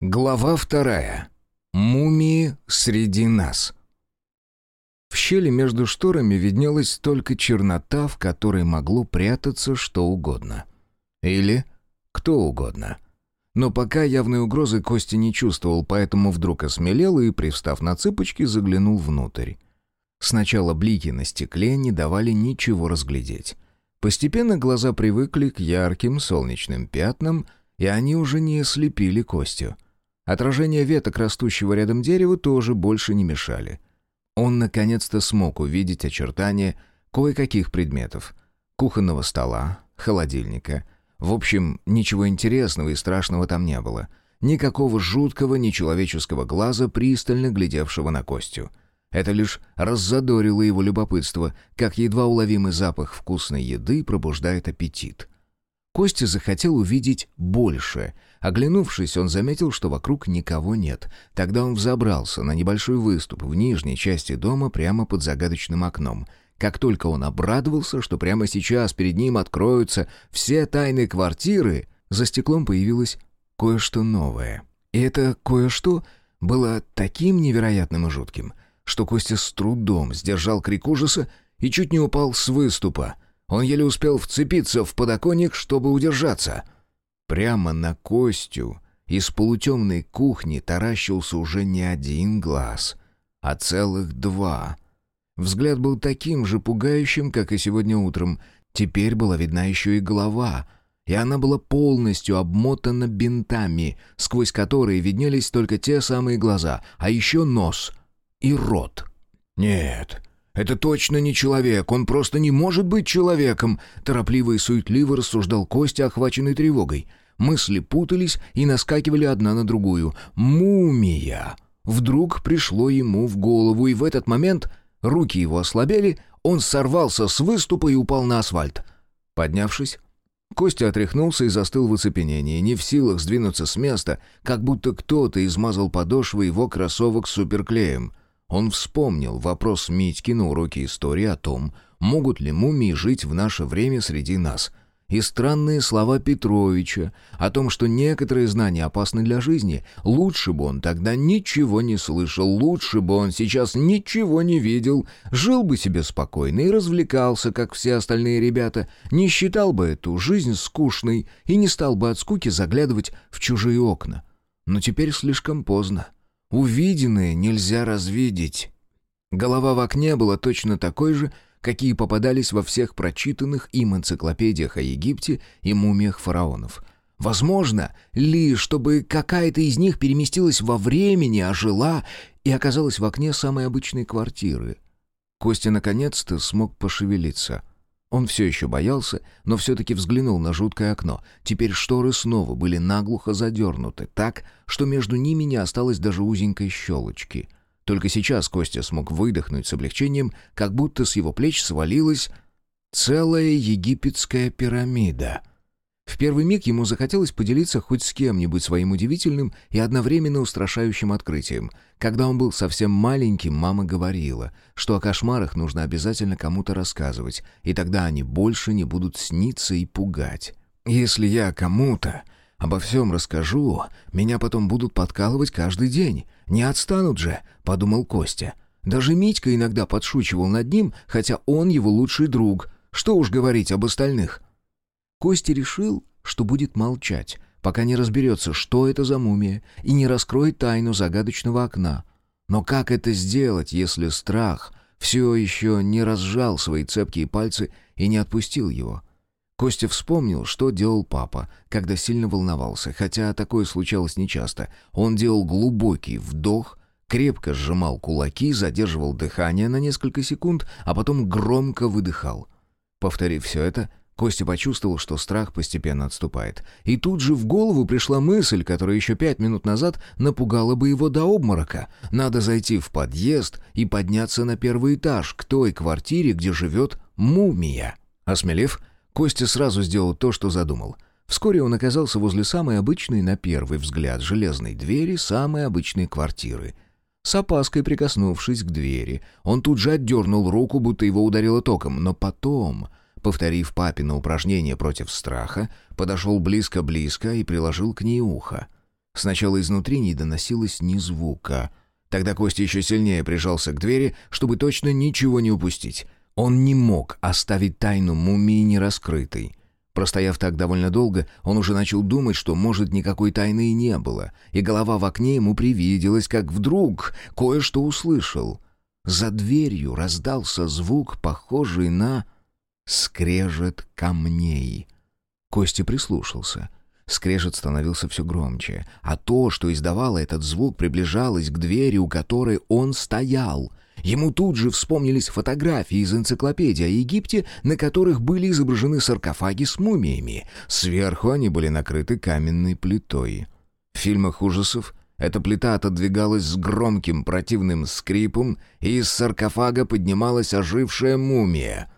Глава вторая. Мумии среди нас. В щели между шторами виднелась только чернота, в которой могло прятаться что угодно. Или кто угодно. Но пока явной угрозы Кости не чувствовал, поэтому вдруг осмелел и, привстав на цыпочки, заглянул внутрь. Сначала блики на стекле не давали ничего разглядеть. Постепенно глаза привыкли к ярким солнечным пятнам, и они уже не ослепили Костю — Отражение веток растущего рядом дерева тоже больше не мешали. Он наконец-то смог увидеть очертания кое-каких предметов. Кухонного стола, холодильника. В общем, ничего интересного и страшного там не было. Никакого жуткого нечеловеческого глаза, пристально глядевшего на Костю. Это лишь раззадорило его любопытство, как едва уловимый запах вкусной еды пробуждает аппетит. Костя захотел увидеть больше — Оглянувшись, он заметил, что вокруг никого нет. Тогда он взобрался на небольшой выступ в нижней части дома прямо под загадочным окном. Как только он обрадовался, что прямо сейчас перед ним откроются все тайны квартиры, за стеклом появилось кое-что новое. И это кое-что было таким невероятным и жутким, что Костя с трудом сдержал крик ужаса и чуть не упал с выступа. Он еле успел вцепиться в подоконник, чтобы удержаться — Прямо на Костю из полутемной кухни таращился уже не один глаз, а целых два. Взгляд был таким же пугающим, как и сегодня утром. Теперь была видна еще и голова, и она была полностью обмотана бинтами, сквозь которые виднелись только те самые глаза, а еще нос и рот. «Нет, это точно не человек, он просто не может быть человеком», торопливо и суетливо рассуждал Костя, охваченный тревогой. Мысли путались и наскакивали одна на другую. «Мумия!» Вдруг пришло ему в голову, и в этот момент руки его ослабели, он сорвался с выступа и упал на асфальт. Поднявшись, Костя отряхнулся и застыл в оцепенении, не в силах сдвинуться с места, как будто кто-то измазал подошвы его кроссовок суперклеем. Он вспомнил вопрос Митьки на уроке истории о том, могут ли мумии жить в наше время среди нас. И странные слова Петровича о том, что некоторые знания опасны для жизни. Лучше бы он тогда ничего не слышал, лучше бы он сейчас ничего не видел, жил бы себе спокойно и развлекался, как все остальные ребята, не считал бы эту жизнь скучной и не стал бы от скуки заглядывать в чужие окна. Но теперь слишком поздно. Увиденное нельзя развидеть. Голова в окне была точно такой же, какие попадались во всех прочитанных им энциклопедиях о Египте и мумиях фараонов. Возможно ли, чтобы какая-то из них переместилась во времени, ожила и оказалась в окне самой обычной квартиры? Костя наконец-то смог пошевелиться. Он все еще боялся, но все-таки взглянул на жуткое окно. Теперь шторы снова были наглухо задернуты, так, что между ними не осталось даже узенькой щелочки. Только сейчас Костя смог выдохнуть с облегчением, как будто с его плеч свалилась целая египетская пирамида. В первый миг ему захотелось поделиться хоть с кем-нибудь своим удивительным и одновременно устрашающим открытием. Когда он был совсем маленьким, мама говорила, что о кошмарах нужно обязательно кому-то рассказывать, и тогда они больше не будут сниться и пугать. «Если я кому-то обо всем расскажу, меня потом будут подкалывать каждый день. Не отстанут же», — подумал Костя. Даже Митька иногда подшучивал над ним, хотя он его лучший друг. Что уж говорить об остальных. Костя решил, что будет молчать, пока не разберется, что это за мумия, и не раскроет тайну загадочного окна. Но как это сделать, если страх все еще не разжал свои цепкие пальцы и не отпустил его? Костя вспомнил, что делал папа, когда сильно волновался, хотя такое случалось нечасто. Он делал глубокий вдох, крепко сжимал кулаки, задерживал дыхание на несколько секунд, а потом громко выдыхал. Повторив все это, Костя почувствовал, что страх постепенно отступает. И тут же в голову пришла мысль, которая еще пять минут назад напугала бы его до обморока. Надо зайти в подъезд и подняться на первый этаж к той квартире, где живет мумия. Осмелев, Костя сразу сделал то, что задумал. Вскоре он оказался возле самой обычной, на первый взгляд, железной двери самой обычной квартиры. С опаской прикоснувшись к двери, он тут же отдернул руку, будто его ударило током, но потом повторив папино упражнение против страха, подошел близко-близко и приложил к ней ухо. Сначала изнутри не доносилось ни звука. Тогда Костя еще сильнее прижался к двери, чтобы точно ничего не упустить. Он не мог оставить тайну мумии нераскрытой. Простояв так довольно долго, он уже начал думать, что, может, никакой тайны и не было, и голова в окне ему привиделась, как вдруг кое-что услышал. За дверью раздался звук, похожий на скрежет камней. Костя прислушался. Скрежет становился все громче, а то, что издавало этот звук, приближалось к двери, у которой он стоял — Ему тут же вспомнились фотографии из энциклопедии о Египте, на которых были изображены саркофаги с мумиями. Сверху они были накрыты каменной плитой. В фильмах ужасов эта плита отодвигалась с громким противным скрипом, и из саркофага поднималась ожившая мумия —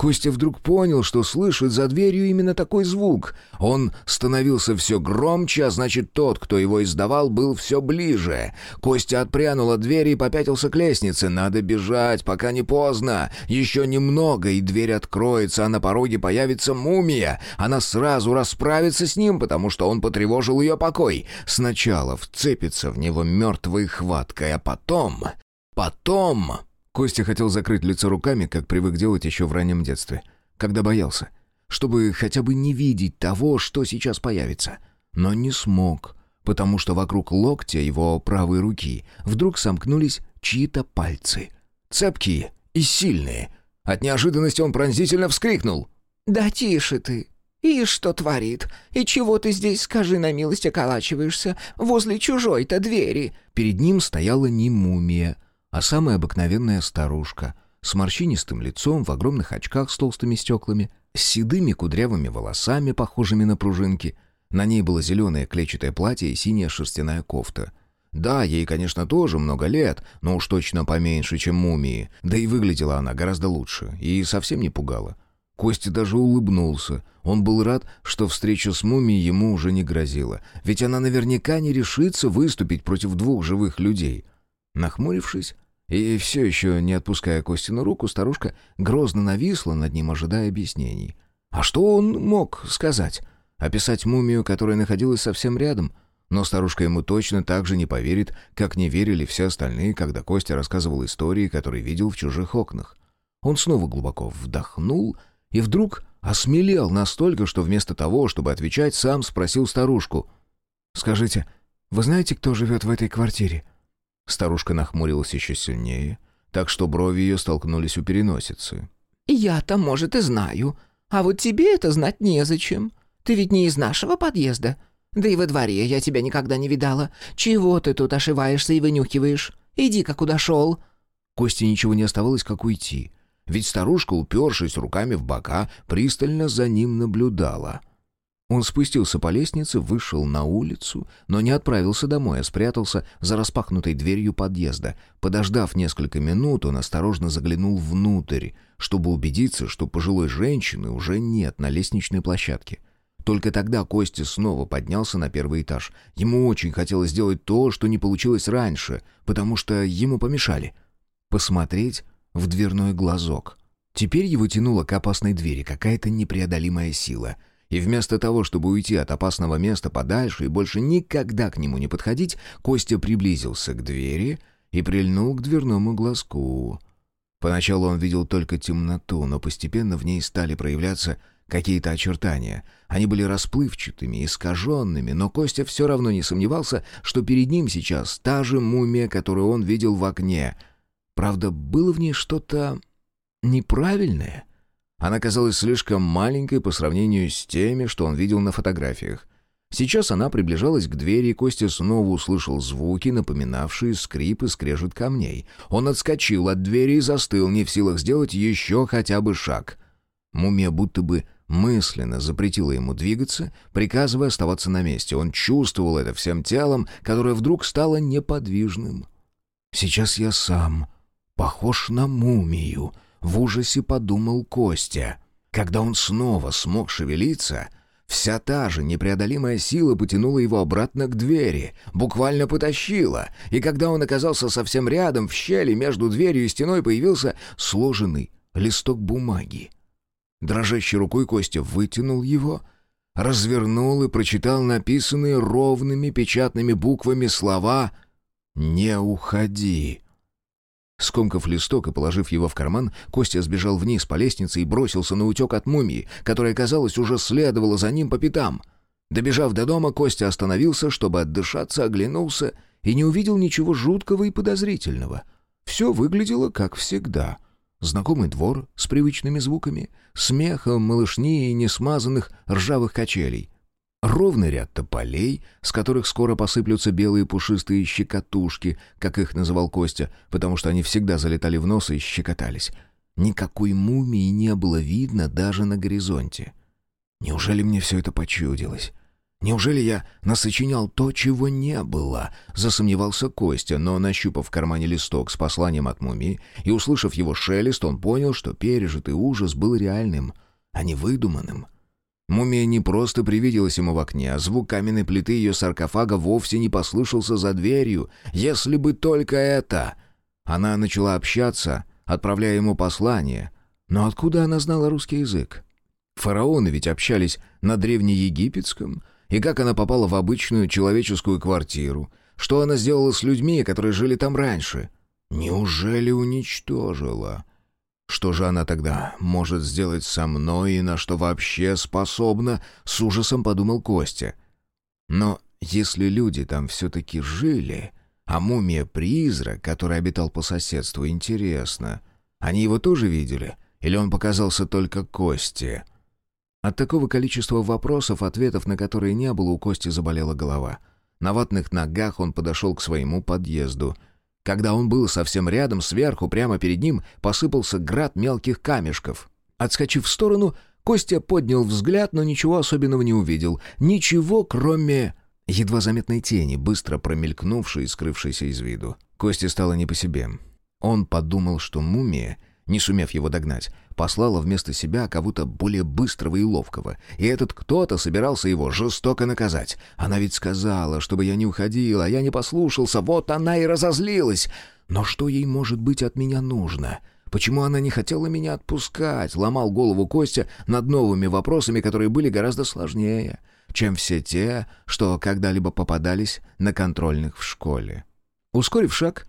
Костя вдруг понял, что слышит за дверью именно такой звук. Он становился все громче, а значит, тот, кто его издавал, был все ближе. Костя отпрянул от двери и попятился к лестнице. «Надо бежать, пока не поздно. Еще немного, и дверь откроется, а на пороге появится мумия. Она сразу расправится с ним, потому что он потревожил ее покой. Сначала вцепится в него мертвой хваткой, а потом... Потом... Костя хотел закрыть лицо руками, как привык делать еще в раннем детстве, когда боялся, чтобы хотя бы не видеть того, что сейчас появится. Но не смог, потому что вокруг локтя его правой руки вдруг сомкнулись чьи-то пальцы. Цепкие и сильные. От неожиданности он пронзительно вскрикнул. «Да тише ты! И что творит? И чего ты здесь, скажи на милость, околачиваешься возле чужой-то двери?» Перед ним стояла не мумия, а самая обыкновенная старушка с морщинистым лицом в огромных очках с толстыми стеклами, с седыми кудрявыми волосами, похожими на пружинки. На ней было зеленое клетчатое платье и синяя шерстяная кофта. Да, ей, конечно, тоже много лет, но уж точно поменьше, чем мумии. Да и выглядела она гораздо лучше и совсем не пугала. Костя даже улыбнулся. Он был рад, что встреча с мумией ему уже не грозила. Ведь она наверняка не решится выступить против двух живых людей. Нахмурившись и все еще не отпуская Костину руку, старушка грозно нависла над ним, ожидая объяснений. А что он мог сказать? Описать мумию, которая находилась совсем рядом? Но старушка ему точно так же не поверит, как не верили все остальные, когда Костя рассказывал истории, которые видел в чужих окнах. Он снова глубоко вдохнул и вдруг осмелел настолько, что вместо того, чтобы отвечать, сам спросил старушку. «Скажите, вы знаете, кто живет в этой квартире?» Старушка нахмурилась еще сильнее, так что брови ее столкнулись у переносицы. «Я-то, может, и знаю. А вот тебе это знать незачем. Ты ведь не из нашего подъезда. Да и во дворе я тебя никогда не видала. Чего ты тут ошиваешься и вынюхиваешь? Иди-ка куда шел». Косте ничего не оставалось, как уйти. Ведь старушка, упершись руками в бока, пристально за ним наблюдала — он спустился по лестнице, вышел на улицу, но не отправился домой, а спрятался за распахнутой дверью подъезда. Подождав несколько минут, он осторожно заглянул внутрь, чтобы убедиться, что пожилой женщины уже нет на лестничной площадке. Только тогда Костя снова поднялся на первый этаж. Ему очень хотелось сделать то, что не получилось раньше, потому что ему помешали. Посмотреть в дверной глазок. Теперь его тянуло к опасной двери какая-то непреодолимая сила — и вместо того, чтобы уйти от опасного места подальше и больше никогда к нему не подходить, Костя приблизился к двери и прильнул к дверному глазку. Поначалу он видел только темноту, но постепенно в ней стали проявляться какие-то очертания. Они были расплывчатыми, искаженными, но Костя все равно не сомневался, что перед ним сейчас та же мумия, которую он видел в окне. Правда, было в ней что-то неправильное — она казалась слишком маленькой по сравнению с теми, что он видел на фотографиях. Сейчас она приближалась к двери, и Костя снова услышал звуки, напоминавшие скрип и скрежет камней. Он отскочил от двери и застыл, не в силах сделать еще хотя бы шаг. Мумия будто бы мысленно запретила ему двигаться, приказывая оставаться на месте. Он чувствовал это всем телом, которое вдруг стало неподвижным. «Сейчас я сам похож на мумию», в ужасе подумал Костя. Когда он снова смог шевелиться, вся та же непреодолимая сила потянула его обратно к двери, буквально потащила, и когда он оказался совсем рядом, в щели между дверью и стеной появился сложенный листок бумаги. Дрожащей рукой Костя вытянул его, развернул и прочитал написанные ровными печатными буквами слова «Не уходи». Скомкав листок и положив его в карман, Костя сбежал вниз по лестнице и бросился на утек от мумии, которая, казалось, уже следовала за ним по пятам. Добежав до дома, Костя остановился, чтобы отдышаться, оглянулся и не увидел ничего жуткого и подозрительного. Все выглядело как всегда. Знакомый двор с привычными звуками, смехом, малышни и несмазанных ржавых качелей. Ровный ряд тополей, с которых скоро посыплются белые пушистые щекотушки, как их называл Костя, потому что они всегда залетали в нос и щекотались. Никакой мумии не было видно даже на горизонте. Неужели мне все это почудилось? Неужели я насочинял то, чего не было? Засомневался Костя, но, нащупав в кармане листок с посланием от мумии и услышав его шелест, он понял, что пережитый ужас был реальным, а не выдуманным. Мумия не просто привиделась ему в окне, а звук каменной плиты ее саркофага вовсе не послышался за дверью. Если бы только это... Она начала общаться, отправляя ему послание. Но откуда она знала русский язык? Фараоны ведь общались на древнеегипетском. И как она попала в обычную человеческую квартиру? Что она сделала с людьми, которые жили там раньше? Неужели уничтожила? Что же она тогда может сделать со мной и на что вообще способна, с ужасом подумал Костя. Но если люди там все-таки жили, а мумия-призрак, который обитал по соседству, интересно, они его тоже видели? Или он показался только Косте? От такого количества вопросов, ответов на которые не было, у Кости заболела голова. На ватных ногах он подошел к своему подъезду — когда он был совсем рядом, сверху, прямо перед ним, посыпался град мелких камешков. Отскочив в сторону, Костя поднял взгляд, но ничего особенного не увидел. Ничего, кроме едва заметной тени, быстро промелькнувшей и скрывшейся из виду. Косте стало не по себе. Он подумал, что мумия — не сумев его догнать, послала вместо себя кого-то более быстрого и ловкого. И этот кто-то собирался его жестоко наказать. Она ведь сказала, чтобы я не уходил, а я не послушался, вот она и разозлилась. Но что ей, может быть, от меня нужно? Почему она не хотела меня отпускать? Ломал голову Костя над новыми вопросами, которые были гораздо сложнее, чем все те, что когда-либо попадались на контрольных в школе. Ускорив шаг,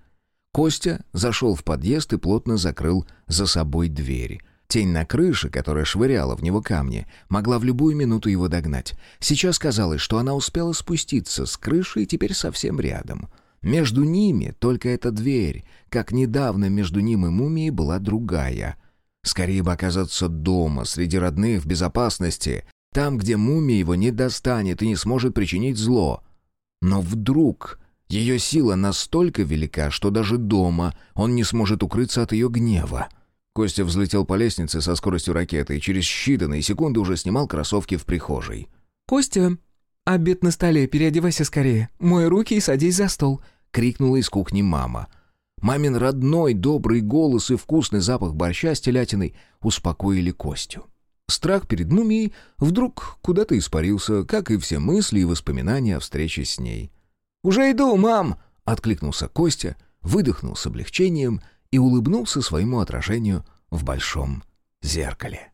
Костя зашел в подъезд и плотно закрыл за собой двери. Тень на крыше, которая швыряла в него камни, могла в любую минуту его догнать. Сейчас казалось, что она успела спуститься с крыши и теперь совсем рядом. Между ними только эта дверь, как недавно между ним и мумией была другая. Скорее бы оказаться дома, среди родных, в безопасности, там, где мумия его не достанет и не сможет причинить зло. Но вдруг ее сила настолько велика, что даже дома он не сможет укрыться от ее гнева. Костя взлетел по лестнице со скоростью ракеты и через считанные секунды уже снимал кроссовки в прихожей. «Костя, обед на столе, переодевайся скорее. Мой руки и садись за стол», — крикнула из кухни мама. Мамин родной, добрый голос и вкусный запах борща с телятиной успокоили Костю. Страх перед мумией вдруг куда-то испарился, как и все мысли и воспоминания о встрече с ней. «Уже иду, мам!» — откликнулся Костя, выдохнул с облегчением и улыбнулся своему отражению в большом зеркале.